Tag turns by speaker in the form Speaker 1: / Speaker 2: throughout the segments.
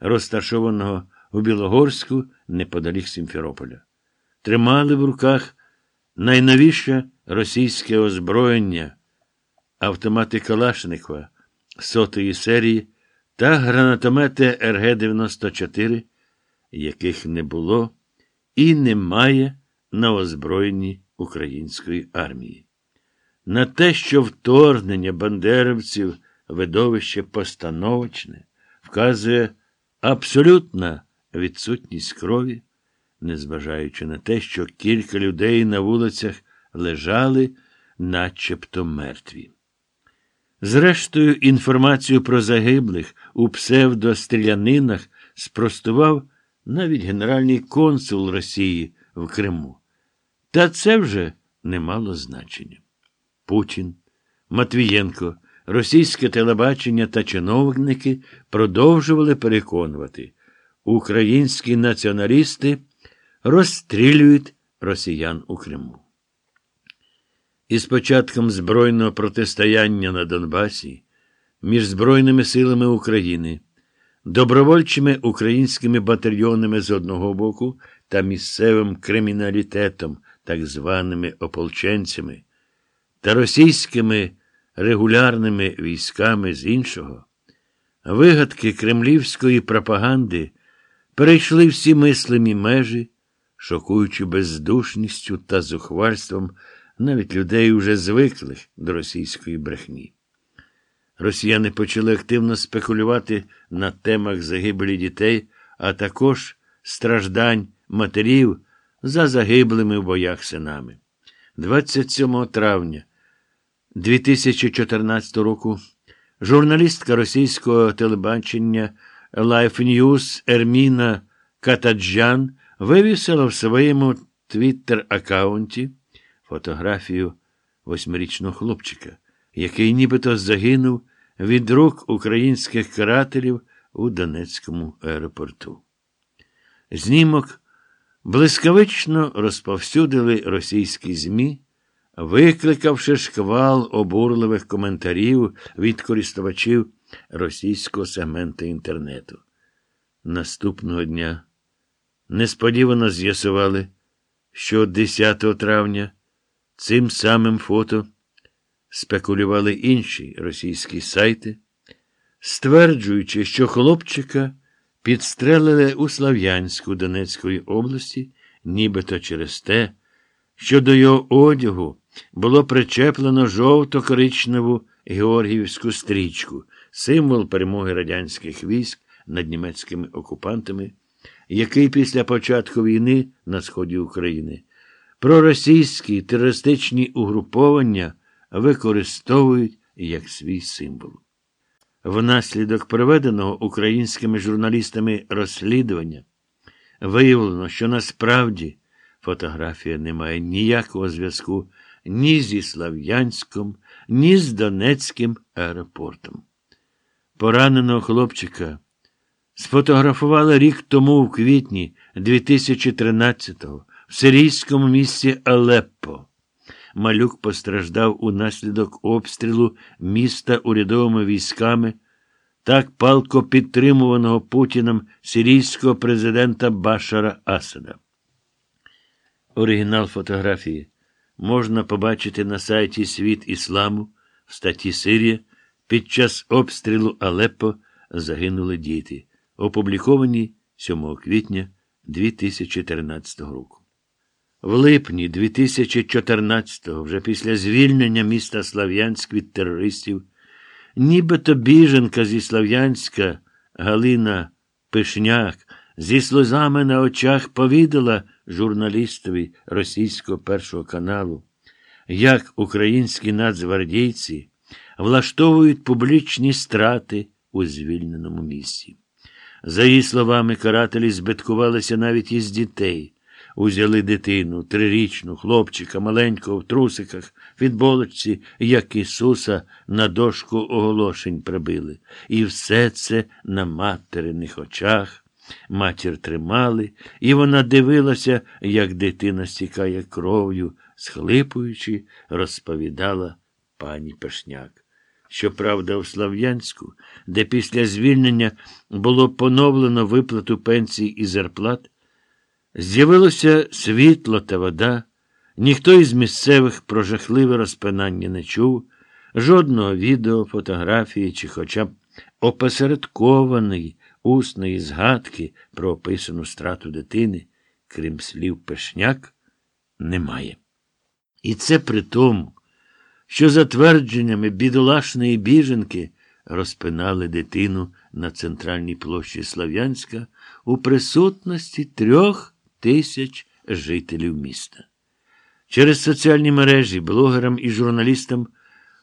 Speaker 1: розташованого у Білогорську неподалік Сімферополя. Тримали в руках найновіше російське озброєння, автомати Калашникова сотої серії та гранатомети РГ-94, яких не було і немає на озброєнні української армії. На те, що вторгнення бандерівців видовище постановочне, вказує абсолютна відсутність крові, незважаючи на те, що кілька людей на вулицях лежали начебто мертві. Зрештою, інформацію про загиблих у псевдострілянинах спростував навіть генеральний консул Росії в Криму. Та це вже не мало значення. Путін, Матвієнко, російське телебачення та чиновники продовжували переконувати, українські націоналісти розстрілюють росіян у Криму. Із початком збройного протистояння на Донбасі між Збройними силами України, добровольчими українськими батальйонами з одного боку та місцевим криміналітетом, так званими ополченцями, та російськими регулярними військами з іншого, вигадки кремлівської пропаганди перейшли всі мислимі межі, шокуючи бездушністю та зухвальством навіть людей уже звиклих до російської брехні. Росіяни почали активно спекулювати на темах загибелі дітей, а також страждань матерів за загиблими в боях синами. 27 травня 2014 року журналістка російського телебачення Life News Ерміна Катаджан вивісила в своєму твіттер-аккаунті фотографію восьмирічного хлопчика, який нібито загинув від рук українських карателів у Донецькому аеропорту. Знімок блискавично розповсюдили російські ЗМІ, викликавши шквал обурливих коментарів від користувачів російського сегменту інтернету. Наступного дня несподівано з'ясували, що 10 травня цим самим фото спекулювали інші російські сайти, стверджуючи, що хлопчика підстрелили у Слав'янську Донецької області, нібито через те, що до його одягу було причеплено жовто-коричневу Георгіївську стрічку, символ перемоги радянських військ над німецькими окупантами, який після початку війни на сході України проросійські терористичні угруповання використовують як свій символ. Внаслідок проведеного українськими журналістами розслідування виявлено, що насправді фотографія не має ніякого зв'язку ні зі Слав'янськом, ні з Донецьким аеропортом. Пораненого хлопчика сфотографували рік тому у квітні 2013-го в сирійському місті Алеппо. Малюк постраждав унаслідок обстрілу міста урядовими військами, так палко підтримуваного Путіним сирійського президента Башара Асада. Оригінал фотографії можна побачити на сайті Світ Ісламу в статті Сирія. Під час обстрілу Алеппо загинули діти, опубліковані 7 квітня 2013 року. В липні 2014-го, вже після звільнення міста Слав'янськ від терористів, нібито біженка зі Слав'янська Галина Пишняк зі сльозами на очах повідала журналістові російського першого каналу, як українські нацгвардійці влаштовують публічні страти у звільненому місці. За її словами, карателі збиткувалися навіть із дітей. Узяли дитину, трирічну, хлопчика, маленького в трусиках, відболочці, як Ісуса, на дошку оголошень прибили. І все це на материних очах. Матір тримали, і вона дивилася, як дитина стікає кров'ю, схлипуючи, розповідала пані Пешняк. Щоправда, у Слав'янську, де після звільнення було поновлено виплату пенсій і зарплат, з'явилося світло та вода, ніхто із місцевих про жахливе розпинання не чув, жодного відео, фотографії чи хоча б опосередкованої усної згадки про описану страту дитини, крім слів пешняк, немає. І це при тому, що за твердженнями бідолашної біженки розпинали дитину на центральній площі Слав'янська у присутності трьох тисяч жителів міста. Через соціальні мережі блогерам і журналістам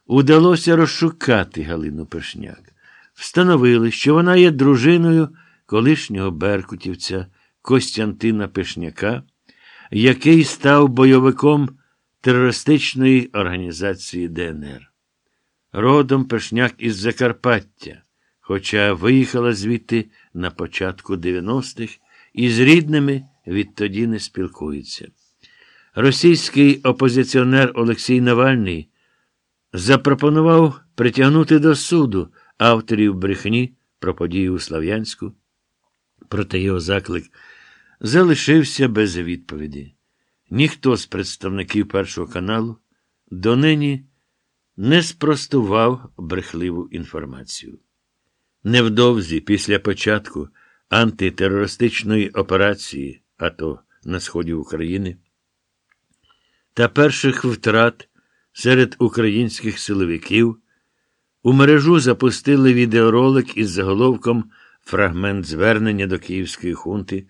Speaker 1: удалося розшукати Галину Пешняк. Встановили, що вона є дружиною колишнього беркутівця Костянтина Пешняка, який став бойовиком терористичної організації ДНР. Родом Пешняк із Закарпаття, хоча виїхала звідти на початку 90-х і з рідними відтоді не спілкується. Російський опозиціонер Олексій Навальний запропонував притягнути до суду авторів брехні про події у Слав'янську, проте його заклик залишився без відповіді. Ніхто з представників Першого каналу донині не спростував брехливу інформацію. Невдовзі після початку антитерористичної операції АТО на сході України та перших втрат серед українських силовиків у мережу запустили відеоролик із заголовком Фрагмент звернення до Київської хунти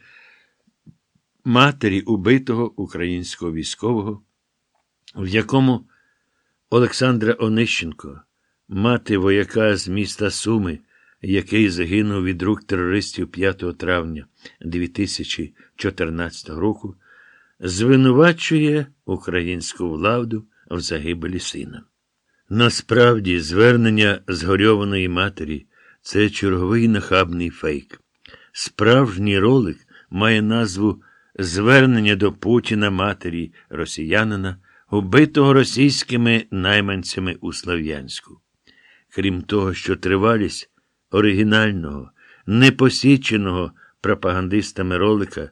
Speaker 1: матері убитого українського військового, в якому Олександра Онищенко, мати вояка з міста Суми, який загинув від рук терористів 5 травня 2014 року, звинувачує українську владу в загибелі сина. Насправді, звернення згорьованої матері це черговий нахабний фейк. Справжній ролик має назву Звернення до Путіна матері росіянина, убитого російськими найманцями у Слов'янську. Крім того, що тривалість оригінального, непосіченого пропагандистами ролика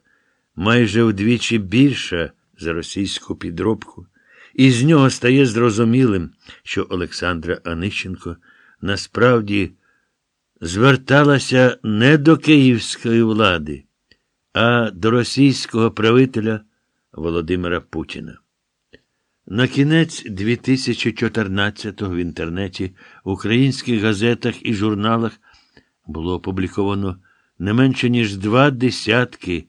Speaker 1: майже вдвічі більша за російську підробку, і з нього стає зрозумілим, що Олександра Анищенко насправді зверталася не до київської влади, а до російського правителя Володимира Путіна. На кінець 2014-го в інтернеті, українських газетах і журналах було опубліковано не менше ніж два десятки